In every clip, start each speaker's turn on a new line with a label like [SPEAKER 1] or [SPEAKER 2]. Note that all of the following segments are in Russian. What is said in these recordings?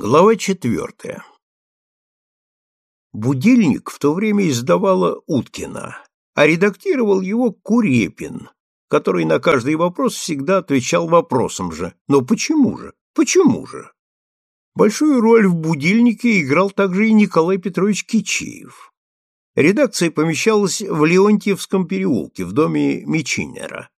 [SPEAKER 1] Глава четвертая. Будильник в то время издавала Уткина, а редактировал его Курепин, который на каждый вопрос всегда отвечал вопросом же. Но почему же? Почему же? Большую роль в будильнике играл также и Николай Петрович Кичиев. Редакция помещалась в Леонтьевском переулке, в доме Мичинера.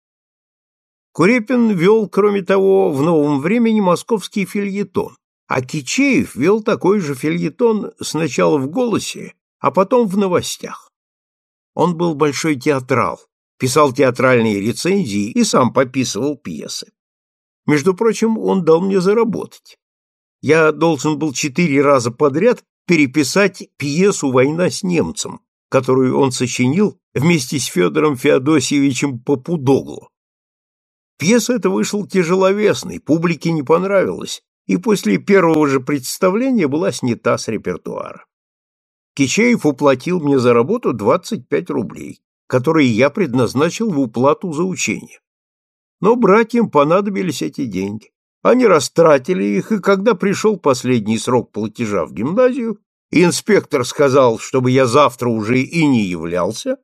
[SPEAKER 1] Курепин вел, кроме того, в новом времени московский фильетон, а Кичеев вел такой же фильетон сначала в «Голосе», а потом в новостях. Он был большой театрал, писал театральные рецензии и сам пописывал пьесы. Между прочим, он дал мне заработать. Я должен был четыре раза подряд переписать пьесу «Война с немцем», которую он сочинил вместе с Федором Феодосиевичем Попудогло. Пьеса эта вышла тяжеловесной, публике не понравилась, и после первого же представления была снята с репертуара. Кичеев уплатил мне за работу 25 рублей, которые я предназначил в уплату за учение. Но братьям понадобились эти деньги. Они растратили их, и когда пришел последний срок платежа в гимназию, и инспектор сказал, чтобы я завтра уже и не являлся,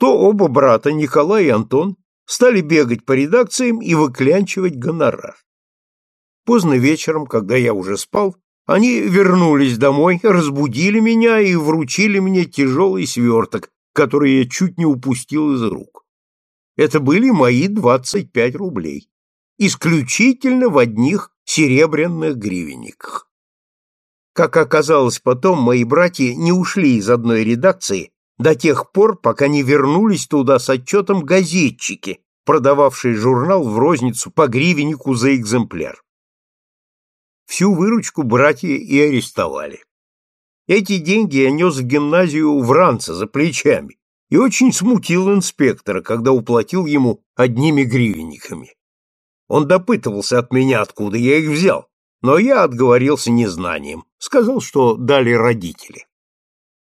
[SPEAKER 1] то оба брата, Николай и Антон, стали бегать по редакциям и выклянчивать гонорар. Поздно вечером, когда я уже спал, они вернулись домой, разбудили меня и вручили мне тяжелый сверток, который я чуть не упустил из рук. Это были мои двадцать пять рублей, исключительно в одних серебряных гривенниках. Как оказалось потом, мои братья не ушли из одной редакции до тех пор, пока не вернулись туда с отчетом газетчики, продававшие журнал в розницу по гривеннику за экземпляр. Всю выручку братья и арестовали. Эти деньги я нес в гимназию в ранце за плечами и очень смутил инспектора, когда уплатил ему одними гривенниками. Он допытывался от меня, откуда я их взял, но я отговорился незнанием, сказал, что дали родители.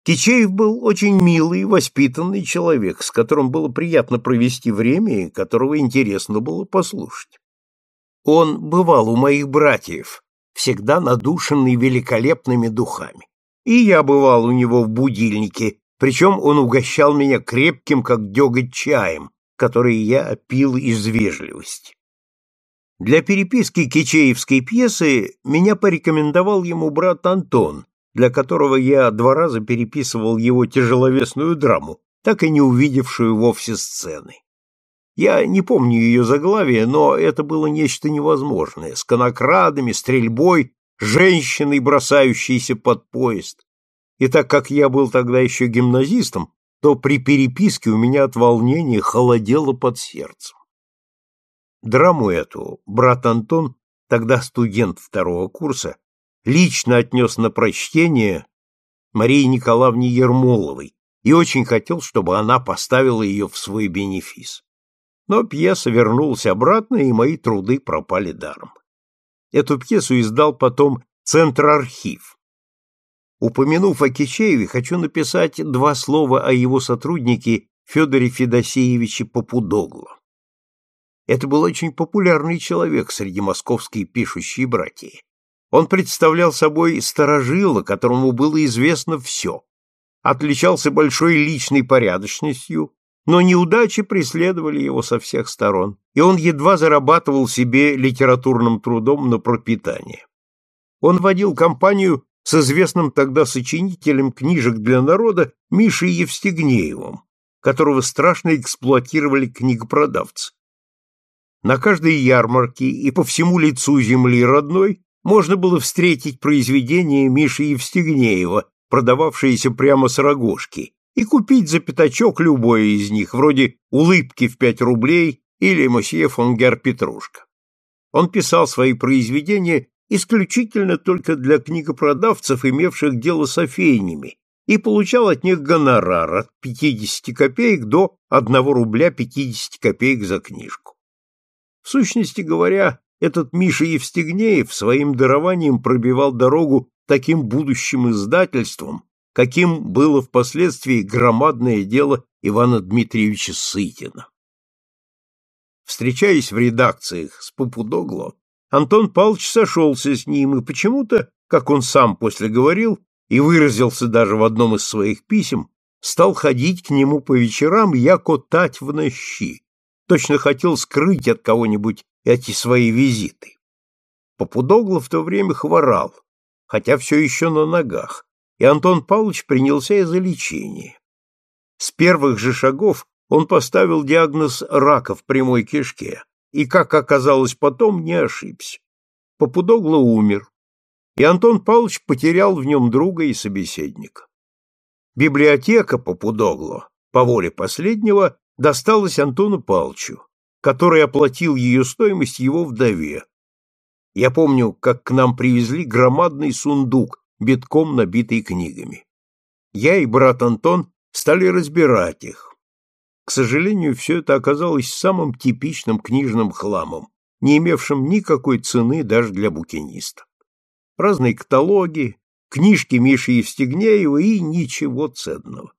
[SPEAKER 1] Кичеев был очень милый, воспитанный человек, с которым было приятно провести время и которого интересно было послушать. Он бывал у моих братьев, всегда надушенный великолепными духами. И я бывал у него в будильнике, причем он угощал меня крепким, как деготь, чаем, который я пил из вежливости. Для переписки кичеевской пьесы меня порекомендовал ему брат Антон, для которого я два раза переписывал его тяжеловесную драму, так и не увидевшую вовсе сцены. Я не помню ее заглавие, но это было нечто невозможное, с конокрадами, стрельбой, женщиной, бросающейся под поезд. И так как я был тогда еще гимназистом, то при переписке у меня от волнения холодело под сердцем. Драму эту брат Антон, тогда студент второго курса, лично отнес на прочтение Марии Николаевне Ермоловой и очень хотел, чтобы она поставила ее в свой бенефис. Но пьеса вернулась обратно, и мои труды пропали даром. Эту пьесу издал потом Центр-архив. Упомянув о Кичееве, хочу написать два слова о его сотруднике Федоре Федосеевиче Попудогло. Это был очень популярный человек среди московской пишущей братьи. Он представлял собой старожила, которому было известно все. Отличался большой личной порядочностью, но неудачи преследовали его со всех сторон, и он едва зарабатывал себе литературным трудом на пропитание. Он водил компанию с известным тогда сочинителем книжек для народа Мишей Евстигнеевым, которого страшно эксплуатировали книгопродавцы. На каждой ярмарке и по всему лицу земли родной можно было встретить произведение Миши Евстигнеева, продававшееся прямо с рогожки, и купить за пятачок любое из них, вроде «Улыбки в пять рублей» или «Мосье Фонгер Петрушка». Он писал свои произведения исключительно только для книгопродавцев, имевших дело с офейнями, и получал от них гонорар от 50 копеек до 1 рубля 50 копеек за книжку. В сущности говоря, этот Миша Евстигнеев своим дарованием пробивал дорогу таким будущим издательством, каким было впоследствии громадное дело Ивана Дмитриевича Сытина. Встречаясь в редакциях с Попудогло, Антон Павлович сошелся с ним, и почему-то, как он сам после говорил, и выразился даже в одном из своих писем, стал ходить к нему по вечерам, яко тать в нощи. Точно хотел скрыть от кого-нибудь эти свои визиты. Попудогло в то время хворал, хотя все еще на ногах, и Антон Павлович принялся за лечение. С первых же шагов он поставил диагноз рака в прямой кишке, и, как оказалось потом, не ошибся. Попудогло умер, и Антон Павлович потерял в нем друга и собеседника. Библиотека Попудогло, по воле последнего, досталась Антону Павловичу, который оплатил ее стоимость его вдове. Я помню, как к нам привезли громадный сундук, битком набитый книгами. Я и брат Антон стали разбирать их. К сожалению, все это оказалось самым типичным книжным хламом, не имевшим никакой цены даже для букиниста. Разные каталоги, книжки Миши Евстигнеева и ничего ценного.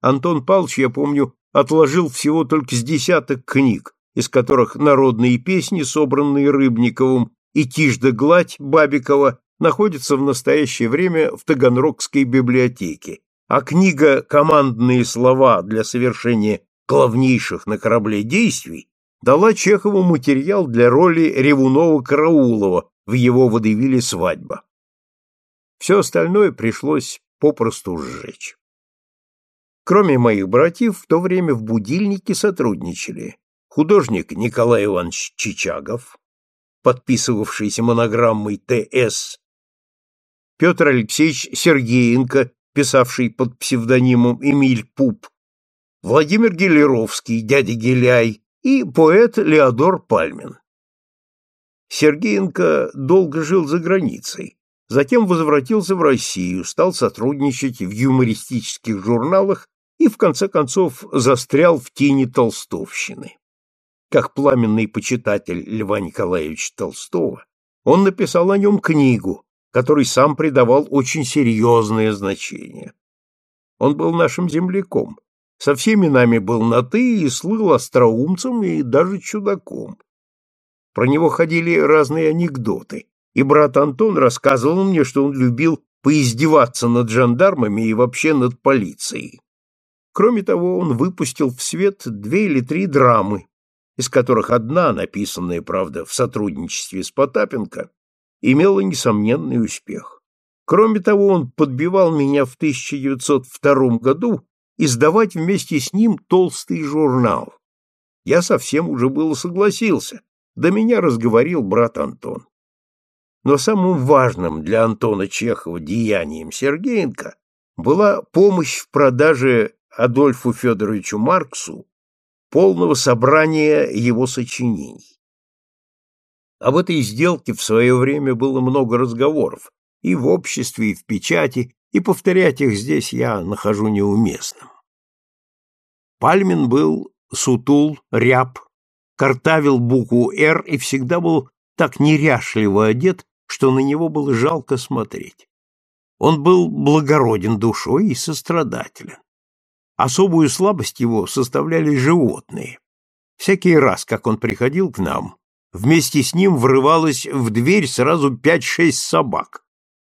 [SPEAKER 1] Антон Павлович, я помню, отложил всего только с десяток книг, из которых народные песни, собранные Рыбниковым, и «Тишь да гладь» Бабикова находятся в настоящее время в Таганрогской библиотеке, а книга «Командные слова для совершения главнейших на корабле действий» дала Чехову материал для роли Ревунова-Караулова в его водевиле «Свадьба». Все остальное пришлось попросту сжечь. Кроме моих братьев, в то время в будильнике сотрудничали художник Николай Иванович Чичагов, подписывавшийся монограммой Т.С., Петр Алексеевич Сергеенко, писавший под псевдонимом Эмиль Пуп, Владимир Гелеровский, дядя Геляй и поэт Леодор Пальмин. Сергеенко долго жил за границей, затем возвратился в Россию, стал сотрудничать в юмористических журналах и, в конце концов, застрял в тени толстовщины. Как пламенный почитатель Льва Николаевича Толстого, он написал о нем книгу, которой сам придавал очень серьезное значение. Он был нашим земляком, со всеми нами был на «ты» и слыл остроумцем и даже чудаком. Про него ходили разные анекдоты, и брат Антон рассказывал мне, что он любил поиздеваться над жандармами и вообще над полицией. Кроме того, он выпустил в свет две или три драмы, из которых одна, написанная, правда, в сотрудничестве с Потапенко, имела несомненный успех. Кроме того, он подбивал меня в 1902 году издавать вместе с ним толстый журнал. Я совсем уже было согласился, до меня разговорил брат Антон. Но самым важным для Антона Чехова деянием Сергеенко была помощь в продаже Адольфу Федоровичу Марксу полного собрания его сочинений. Об этой сделке в свое время было много разговоров и в обществе, и в печати, и повторять их здесь я нахожу неуместным. Пальмин был сутул, ряб, картавил букву «Р» и всегда был так неряшливо одет, что на него было жалко смотреть. Он был благороден душой и сострадателен. Особую слабость его составляли животные. Всякий раз, как он приходил к нам, вместе с ним врывалось в дверь сразу пять-шесть собак,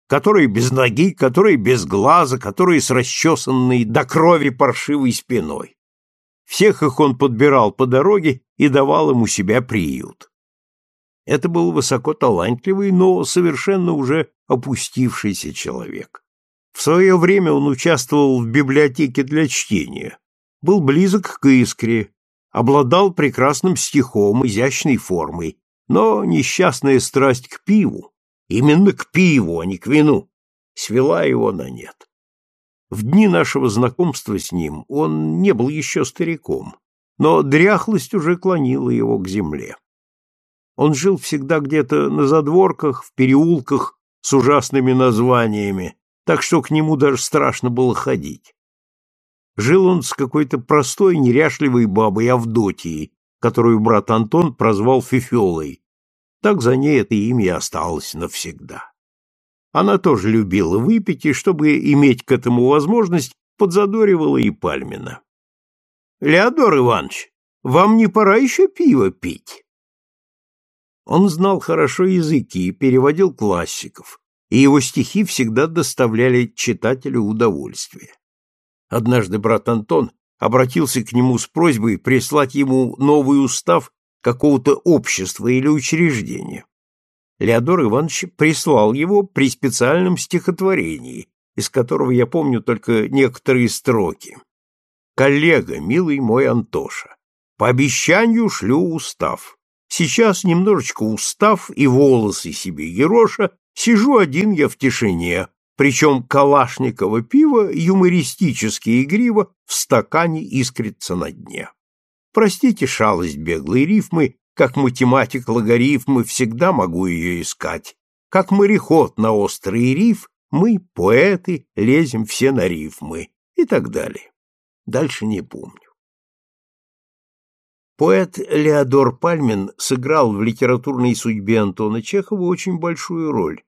[SPEAKER 1] которые без ноги, которые без глаза, которые с расчесанной до крови паршивой спиной. Всех их он подбирал по дороге и давал им у себя приют. Это был высоко талантливый, но совершенно уже опустившийся человек. В свое время он участвовал в библиотеке для чтения, был близок к искре, обладал прекрасным стихом, изящной формой, но несчастная страсть к пиву, именно к пиву, а не к вину, свела его на нет. В дни нашего знакомства с ним он не был еще стариком, но дряхлость уже клонила его к земле. Он жил всегда где-то на задворках, в переулках с ужасными названиями, так что к нему даже страшно было ходить. Жил он с какой-то простой, неряшливой бабой Авдотией, которую брат Антон прозвал Фифелой. Так за ней это имя осталось навсегда. Она тоже любила выпить, и, чтобы иметь к этому возможность, подзадоривала и Пальмина. — Леодор Иванович, вам не пора еще пиво пить? Он знал хорошо языки и переводил классиков, и его стихи всегда доставляли читателю удовольствие. Однажды брат Антон обратился к нему с просьбой прислать ему новый устав какого-то общества или учреждения. Леодор Иванович прислал его при специальном стихотворении, из которого я помню только некоторые строки. «Коллега, милый мой Антоша, по обещанию шлю устав. Сейчас немножечко устав и волосы себе ероша, сижу один я в тишине, причем калашниково пиво юмористически игриво в стакане искрится на дне. Простите шалость беглой рифмы, как математик логарифмы всегда могу ее искать. Как мореход на острый риф, мы, поэты, лезем все на рифмы и так далее. Дальше не помню. Поэт Леодор Пальмин сыграл в литературной судьбе Антона Чехова очень большую роль,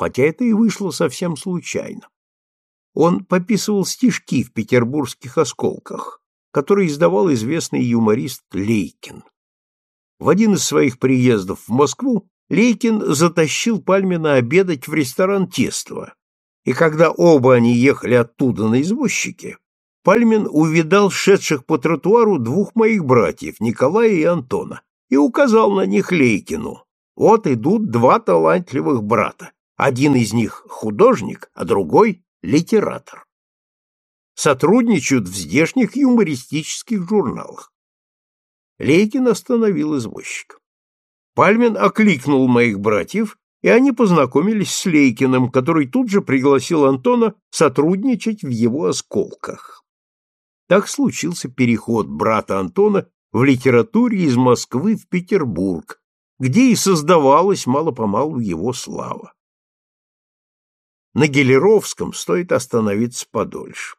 [SPEAKER 1] хотя это и вышло совсем случайно. Он пописывал стишки в петербургских осколках, которые издавал известный юморист Лейкин. В один из своих приездов в Москву Лейкин затащил Пальмина обедать в ресторан Тестово, и когда оба они ехали оттуда на извозчике, Пальмин увидал шедших по тротуару двух моих братьев, Николая и Антона, и указал на них Лейкину. Вот идут два талантливых брата. Один из них художник, а другой литератор. Сотрудничают в здешних юмористических журналах. Лейкин остановил извозчика. Пальмин окликнул моих братьев, и они познакомились с Лейкиным, который тут же пригласил Антона сотрудничать в его осколках. Так случился переход брата Антона в литературе из Москвы в Петербург, где и создавалась мало-помалу его слава. На Гелеровском стоит остановиться подольше.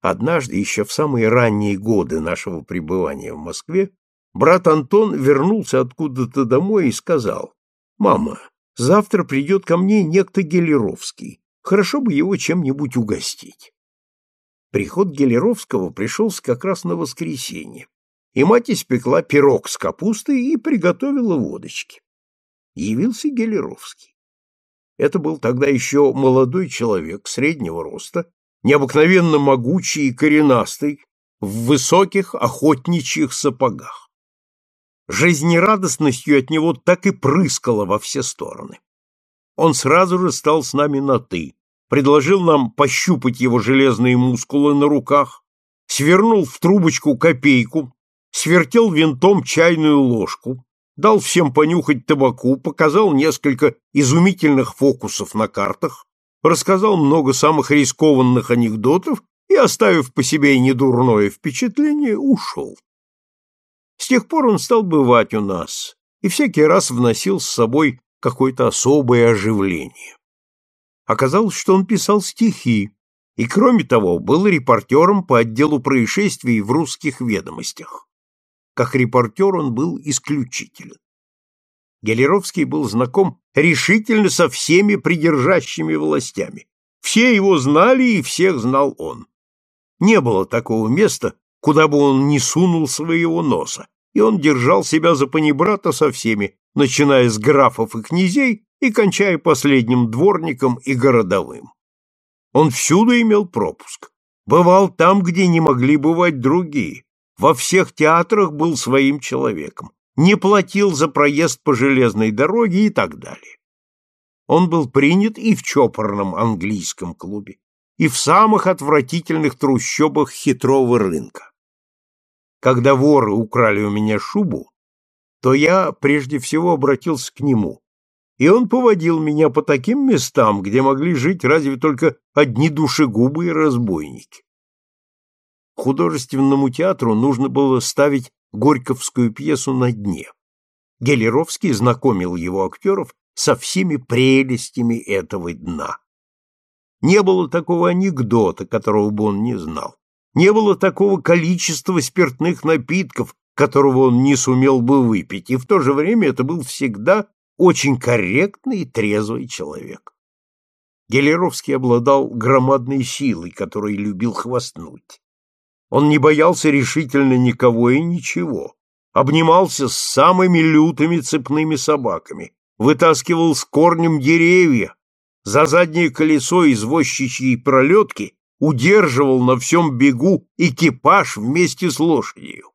[SPEAKER 1] Однажды, еще в самые ранние годы нашего пребывания в Москве, брат Антон вернулся откуда-то домой и сказал, «Мама, завтра придет ко мне некто Гелеровский, хорошо бы его чем-нибудь угостить». Приход Гелеровского пришелся как раз на воскресенье, и мать испекла пирог с капустой и приготовила водочки. Явился Гелеровский. Это был тогда еще молодой человек среднего роста, необыкновенно могучий и коренастый, в высоких охотничьих сапогах. Жизнерадостностью от него так и прыскало во все стороны. Он сразу же стал с нами на «ты», предложил нам пощупать его железные мускулы на руках, свернул в трубочку копейку, свертел винтом чайную ложку, дал всем понюхать табаку, показал несколько изумительных фокусов на картах, рассказал много самых рискованных анекдотов и, оставив по себе недурное впечатление, ушел. С тех пор он стал бывать у нас и всякий раз вносил с собой какое-то особое оживление. Оказалось, что он писал стихи, и, кроме того, был репортером по отделу происшествий в русских ведомостях. Как репортер он был исключителен. Гелеровский был знаком решительно со всеми придержащими властями. Все его знали, и всех знал он. Не было такого места, куда бы он не сунул своего носа, и он держал себя за панибрата со всеми, начиная с графов и князей и кончая последним дворником и городовым. Он всюду имел пропуск, бывал там, где не могли бывать другие, во всех театрах был своим человеком, не платил за проезд по железной дороге и так далее. Он был принят и в чопорном английском клубе, и в самых отвратительных трущобах хитрого рынка. Когда воры украли у меня шубу, то я прежде всего обратился к нему, и он поводил меня по таким местам, где могли жить разве только одни душегубы и разбойники художественному театру нужно было ставить горьковскую пьесу на дне. Гелеровский знакомил его актеров со всеми прелестями этого дна. Не было такого анекдота, которого бы он не знал. Не было такого количества спиртных напитков, которого он не сумел бы выпить, и в то же время это был всегда очень корректный и трезвый человек. Гелеровский обладал громадной силой, которой любил хвастнуть. Он не боялся решительно никого и ничего. обнимался с самыми лютыми цепными собаками, вытаскивал с корнем деревья, за заднее колесо извозчичьей пролетки удерживал на всем бегу экипаж вместе с лошадью.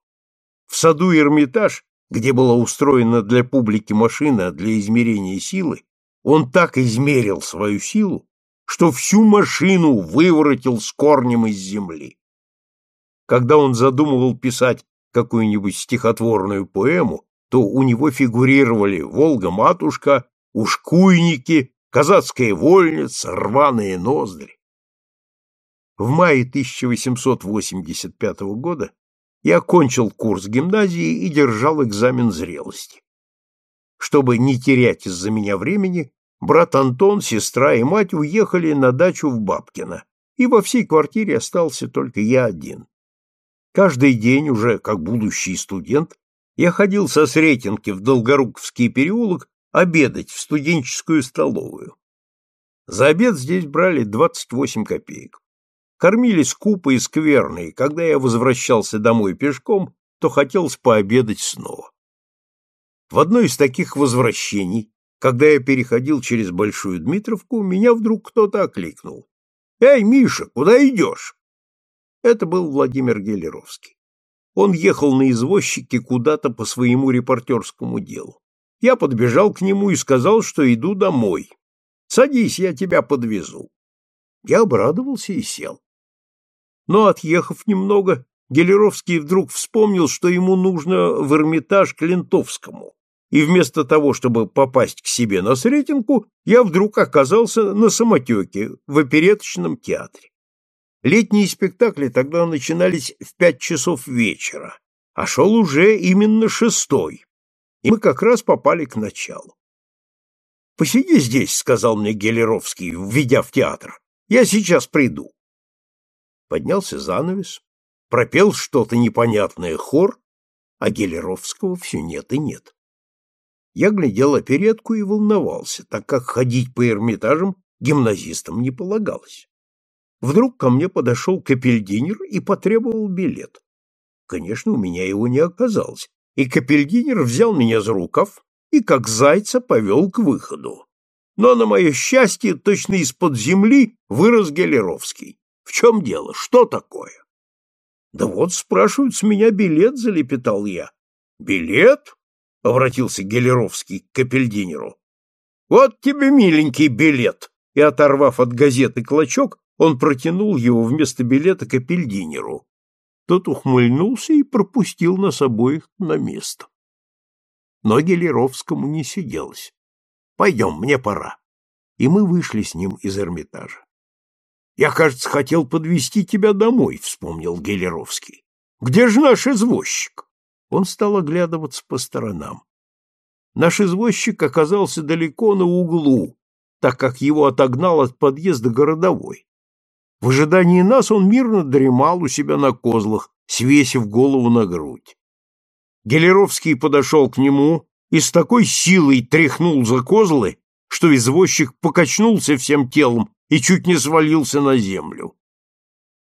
[SPEAKER 1] В саду Эрмитаж, где была устроена для публики машина для измерения силы, он так измерил свою силу, что всю машину выворотил с корнем из земли. Когда он задумывал писать какую-нибудь стихотворную поэму, то у него фигурировали «Волга-матушка», «Ушкуйники», «Казацкая вольница», «Рваные ноздри». В мае 1885 года я окончил курс гимназии и держал экзамен зрелости. Чтобы не терять из-за меня времени, брат Антон, сестра и мать уехали на дачу в Бабкино, и во всей квартире остался только я один. Каждый день, уже как будущий студент, я ходил со Сретенки в Долгоруковский переулок обедать в студенческую столовую. За обед здесь брали 28 копеек. Кормили скупо и скверно, и когда я возвращался домой пешком, то хотелось пообедать снова. В одно из таких возвращений, когда я переходил через Большую Дмитровку, меня вдруг кто-то окликнул. «Эй, Миша, куда идешь?» Это был Владимир Гелеровский. Он ехал на извозчике куда-то по своему репортерскому делу. Я подбежал к нему и сказал, что иду домой. «Садись, я тебя подвезу». Я обрадовался и сел. Но, отъехав немного, Гелеровский вдруг вспомнил, что ему нужно в Эрмитаж к Лентовскому, и вместо того, чтобы попасть к себе на Сретенку, я вдруг оказался на самотеке в опереточном театре. Летние спектакли тогда начинались в пять часов вечера, а шел уже именно шестой, и мы как раз попали к началу. «Посиди здесь», — сказал мне Гелеровский, введя в театр. «Я сейчас приду». Поднялся занавес, пропел что-то непонятное хор, а Гелеровского все нет и нет. Я глядел оперетку и волновался, так как ходить по Эрмитажам гимназистам не полагалось. Вдруг ко мне подошел капельдинер и потребовал билет. Конечно, у меня его не оказалось, и капельдинер взял меня за рукав и, как зайца, повел к выходу. Но, на мое счастье, точно из-под земли вырос Гелеровский. В чем дело? Что такое? Да вот, спрашивают с меня билет, залепетал я. Билет? Обратился Гелеровский к капельдинеру. Вот тебе, миленький, билет. И, оторвав от газеты клочок, он протянул его вместо билета капельдинеру. Тот ухмыльнулся и пропустил нас обоих на место. Но Гелеровскому не сиделось. «Пойдем, мне пора». И мы вышли с ним из Эрмитажа. Я, кажется, хотел подвести тебя домой, вспомнил Гелеровский. Где же наш извозчик? Он стал оглядываться по сторонам. Наш извозчик оказался далеко на углу, так как его отогнал от подъезда городовой. В ожидании нас он мирно дремал у себя на козлах, свесив голову на грудь. Гелеровский подошел к нему и с такой силой тряхнул за козлы, что извозчик покачнулся всем телом и чуть не свалился на землю.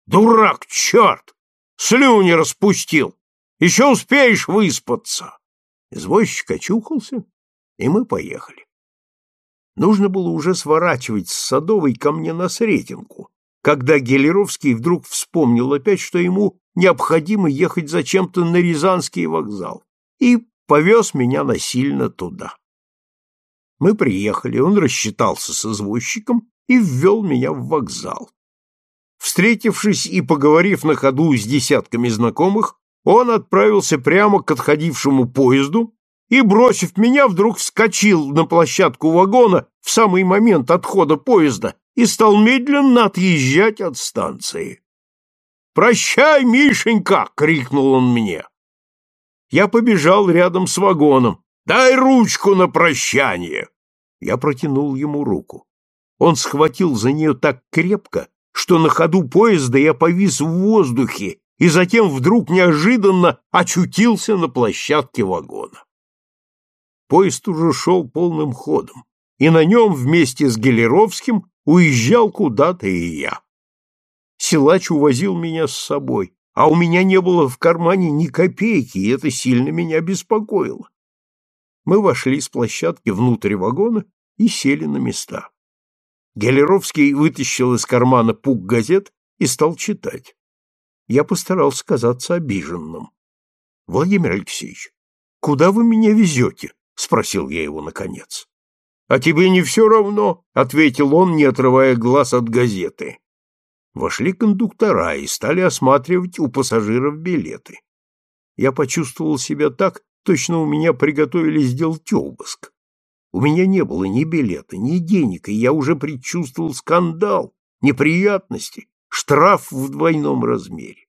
[SPEAKER 1] «Дурак, черт! Слюни распустил! Еще успеешь выспаться!» Извозчик очухался, и мы поехали. Нужно было уже сворачивать с Садовой ко мне на Сретенку, когда Гелеровский вдруг вспомнил опять, что ему необходимо ехать зачем-то на Рязанский вокзал, и повез меня насильно туда. Мы приехали, он рассчитался с извозчиком и ввел меня в вокзал. Встретившись и поговорив на ходу с десятками знакомых, он отправился прямо к отходившему поезду и, бросив меня, вдруг вскочил на площадку вагона в самый момент отхода поезда и стал медленно отъезжать от станции. «Прощай, Мишенька!» — крикнул он мне. Я побежал рядом с вагоном. «Дай ручку на прощание!» Я протянул ему руку. Он схватил за нее так крепко, что на ходу поезда я повис в воздухе и затем вдруг неожиданно очутился на площадке вагона. Поезд уже шел полным ходом, и на нем вместе с Гелеровским уезжал куда-то и я. Силач увозил меня с собой, а у меня не было в кармане ни копейки, и это сильно меня беспокоило. Мы вошли с площадки внутрь вагона и сели на места. Гелеровский вытащил из кармана пук газет и стал читать. Я постарался казаться обиженным. — Владимир Алексеевич, куда вы меня везете? — спросил я его наконец. — А тебе не все равно, — ответил он, не отрывая глаз от газеты. Вошли кондуктора и стали осматривать у пассажиров билеты. Я почувствовал себя так, точно у меня приготовили сделать обыск. У меня не было ни билета, ни денег, и я уже предчувствовал скандал, неприятности, штраф в двойном размере.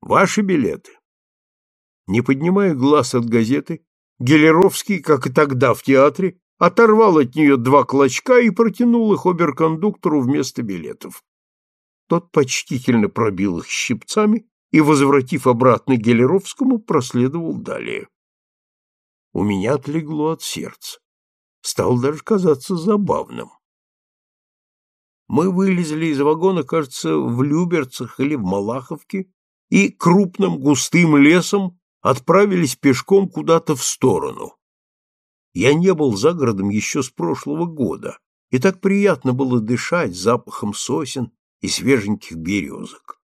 [SPEAKER 1] Ваши билеты. Не поднимая глаз от газеты, Гелеровский, как и тогда в театре, оторвал от нее два клочка и протянул их оберкондуктору вместо билетов. Тот почтительно пробил их щипцами и, возвратив обратно Гелеровскому, проследовал далее. У меня отлегло от сердца. Стал даже казаться забавным. Мы вылезли из вагона, кажется, в Люберцах или в Малаховке, и крупным густым лесом отправились пешком куда-то в сторону. Я не был за городом еще с прошлого года, и так приятно было дышать запахом сосен и свеженьких березок.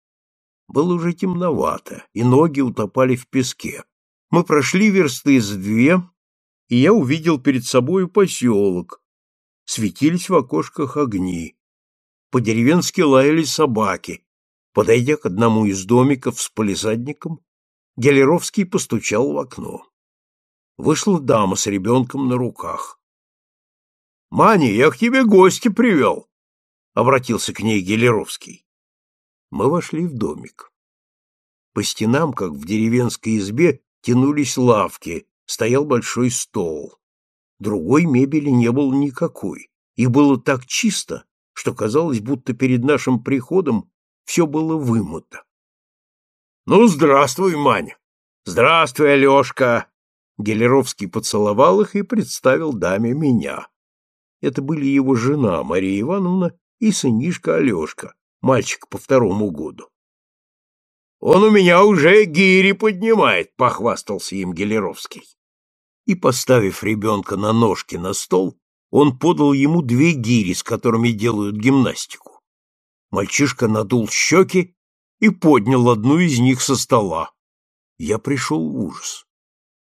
[SPEAKER 1] Было уже темновато, и ноги утопали в песке. Мы прошли версты с две, и я увидел перед собою поселок. Светились в окошках огни. По-деревенски лаяли собаки. Подойдя к одному из домиков с полисадником, Гелеровский постучал в окно. Вышла дама с ребенком на руках. — Маня, я к тебе гости привел обратился к ней Гелеровский. Мы вошли в домик. По стенам, как в деревенской избе, тянулись лавки, стоял большой стол. Другой мебели не было никакой, и было так чисто, что казалось, будто перед нашим приходом все было вымыто. — Ну, здравствуй, Маня! Здравствуй, Алешка! Гелеровский поцеловал их и представил даме меня. Это были его жена, Мария Ивановна, и сынишка Алешка, мальчик по второму году. «Он у меня уже гири поднимает», — похвастался им Гелеровский. И, поставив ребенка на ножки на стол, он подал ему две гири, с которыми делают гимнастику. Мальчишка надул щеки и поднял одну из них со стола. Я пришел в ужас.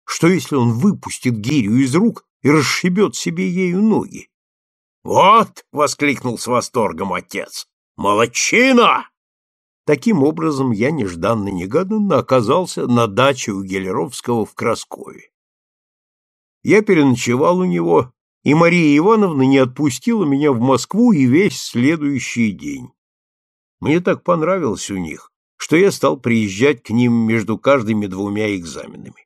[SPEAKER 1] Что, если он выпустит гирю из рук и расшибет себе ею ноги? «Вот!» — воскликнул с восторгом отец. «Молодчина!» Таким образом, я нежданно-негаданно оказался на даче у Гелеровского в Краскове. Я переночевал у него, и Мария Ивановна не отпустила меня в Москву и весь следующий день. Мне так понравилось у них, что я стал приезжать к ним между каждыми двумя экзаменами.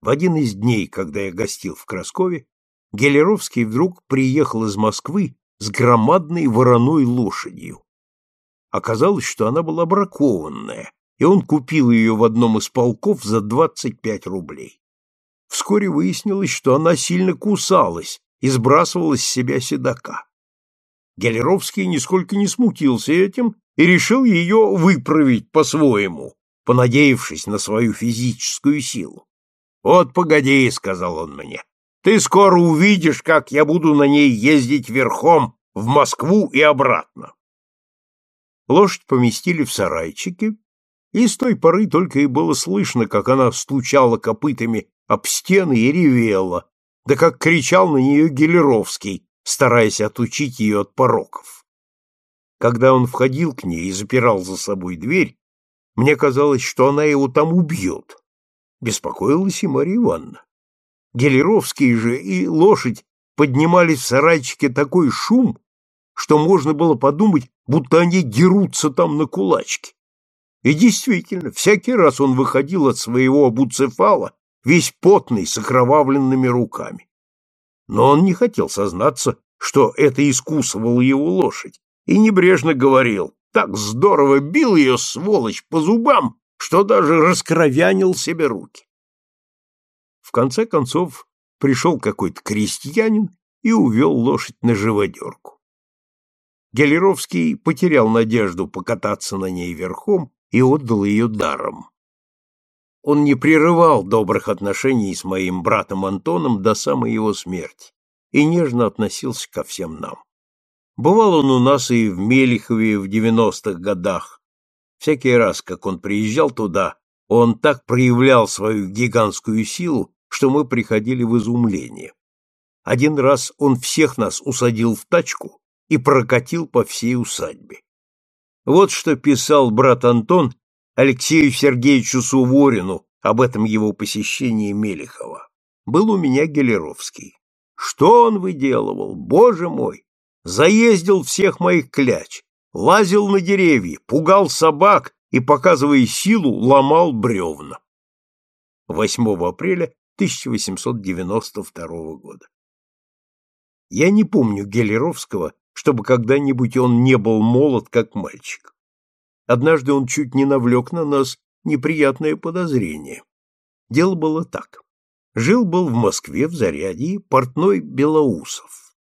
[SPEAKER 1] В один из дней, когда я гостил в Краскове, Гелеровский вдруг приехал из Москвы с громадной вороной лошадью. Оказалось, что она была бракованная, и он купил ее в одном из полков за 25 рублей. Вскоре выяснилось, что она сильно кусалась и сбрасывала с себя седока. Гелеровский нисколько не смутился этим и решил ее выправить по-своему, понадеявшись на свою физическую силу. «Вот погоди», — сказал он мне, ты скоро увидишь, как я буду на ней ездить верхом в Москву и обратно. Лошадь поместили в сарайчике, и с той поры только и было слышно, как она стучала копытами об стены и ревела, да как кричал на нее Гелеровский, стараясь отучить ее от пороков. Когда он входил к ней и запирал за собой дверь, мне казалось, что она его там убьет. Беспокоилась и Марья Ивановна. Гелеровский же и лошадь поднимали в сарайчике такой шум, что можно было подумать, будто они дерутся там на кулачки. И действительно, всякий раз он выходил от своего абуцефала весь потный, с окровавленными руками. Но он не хотел сознаться, что это искусывала его лошадь, и небрежно говорил, так здорово бил ее, сволочь, по зубам, что даже раскровянил себе руки. В конце концов пришел какой-то крестьянин и увел лошадь на живодерку. Гелеровский потерял надежду покататься на ней верхом и отдал ее даром. Он не прерывал добрых отношений с моим братом Антоном до самой его смерти и нежно относился ко всем нам. Бывал он у нас и в Мелихове в девяностых годах. Всякий раз, как он приезжал туда, он так проявлял свою гигантскую силу, что мы приходили в изумление. Один раз он всех нас усадил в тачку и прокатил по всей усадьбе. Вот что писал брат Антон Алексею Сергеевичу Суворину об этом его посещении Мелехова. Был у меня Гелеровский. Что он выделывал, боже мой! Заездил всех моих кляч, лазил на деревья, пугал собак и, показывая силу, ломал бревна. 8 апреля 1892 года. Я не помню Гелеровского, чтобы когда-нибудь он не был молод, как мальчик. Однажды он чуть не навлек на нас неприятное подозрение. Дело было так. Жил-был в Москве в Зарядье портной Белоусов.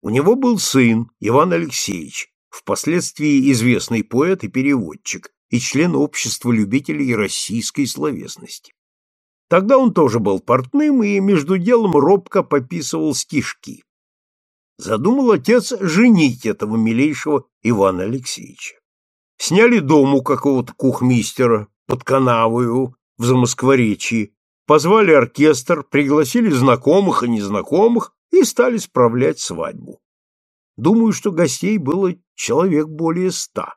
[SPEAKER 1] У него был сын, Иван Алексеевич, впоследствии известный поэт и переводчик, и член общества любителей российской словесности. Тогда он тоже был портным и между делом робко пописывал стишки. Задумал отец женить этого милейшего Ивана Алексеевича. Сняли дом у какого-то кухмистера под канавою в Замоскворечье, позвали оркестр, пригласили знакомых и незнакомых и стали справлять свадьбу. Думаю, что гостей было человек более ста.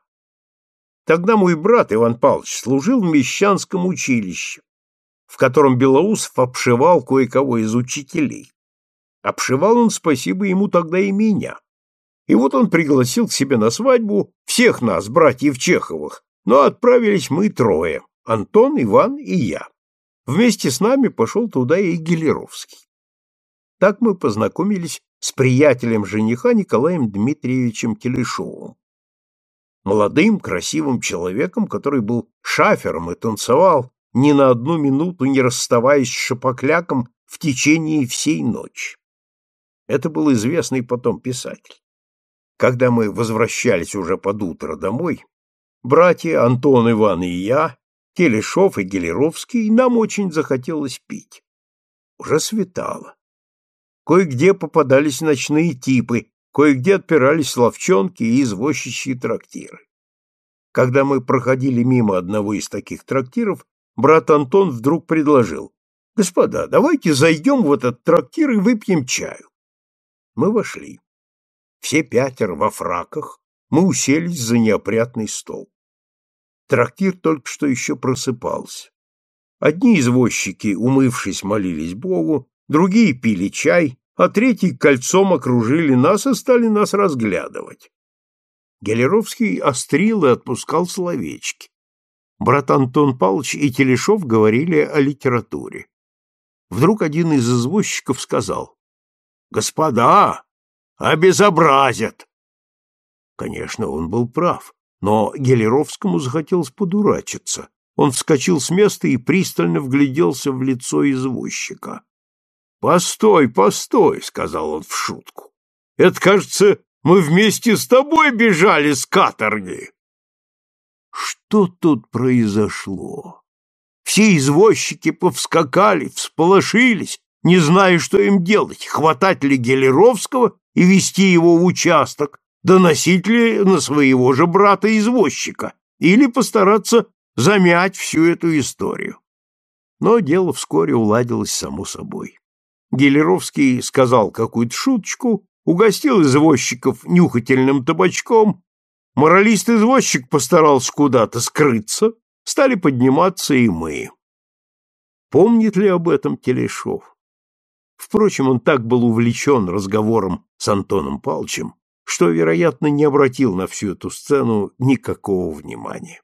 [SPEAKER 1] Тогда мой брат Иван Павлович служил в Мещанском училище, в котором Белоусов обшивал кое-кого из учителей. Обшивал он, спасибо ему, тогда и меня. И вот он пригласил к себе на свадьбу всех нас, братьев Чеховых, но отправились мы трое — Антон, Иван и я. Вместе с нами пошел туда и Гелеровский. Так мы познакомились с приятелем жениха Николаем Дмитриевичем Телешовым. Молодым, красивым человеком, который был шафером и танцевал ни на одну минуту не расставаясь с шапокляком в течение всей ночи. Это был известный потом писатель. Когда мы возвращались уже под утро домой, братья Антон, Иван и я, Телешов и Гелеровский, нам очень захотелось пить. Уже светало. Кое-где попадались ночные типы, кое-где отпирались ловчонки и извозчичьи трактиры. Когда мы проходили мимо одного из таких трактиров, брат Антон вдруг предложил. «Господа, давайте зайдем в этот трактир и выпьем чаю». Мы вошли. Все пятеро во фраках, мы уселись за неопрятный стол. Трактир только что еще просыпался. Одни извозчики, умывшись, молились Богу, другие пили чай, а третьи кольцом окружили нас и стали нас разглядывать. Гелеровский острил и отпускал словечки брат Антон Павлович и Телешов говорили о литературе. Вдруг один из извозчиков сказал, «Господа, обезобразят!» Конечно, он был прав, но Гелеровскому захотелось подурачиться. Он вскочил с места и пристально вгляделся в лицо извозчика. «Постой, постой!» — сказал он в шутку. «Это, кажется, мы вместе с тобой бежали с каторги!» Что тут произошло? Все извозчики повскакали, всполошились, не зная, что им делать, хватать ли Гелеровского и вести его в участок, доносить ли на своего же брата-извозчика, или постараться замять всю эту историю. Но дело вскоре уладилось само собой. Гелеровский сказал какую-то шуточку, угостил извозчиков нюхательным табачком Моралист-извозчик постарался куда-то скрыться, стали подниматься и мы. Помнит ли об этом Телешов? Впрочем, он так был увлечен разговором с Антоном Палчем, что, вероятно, не обратил на всю эту сцену никакого внимания.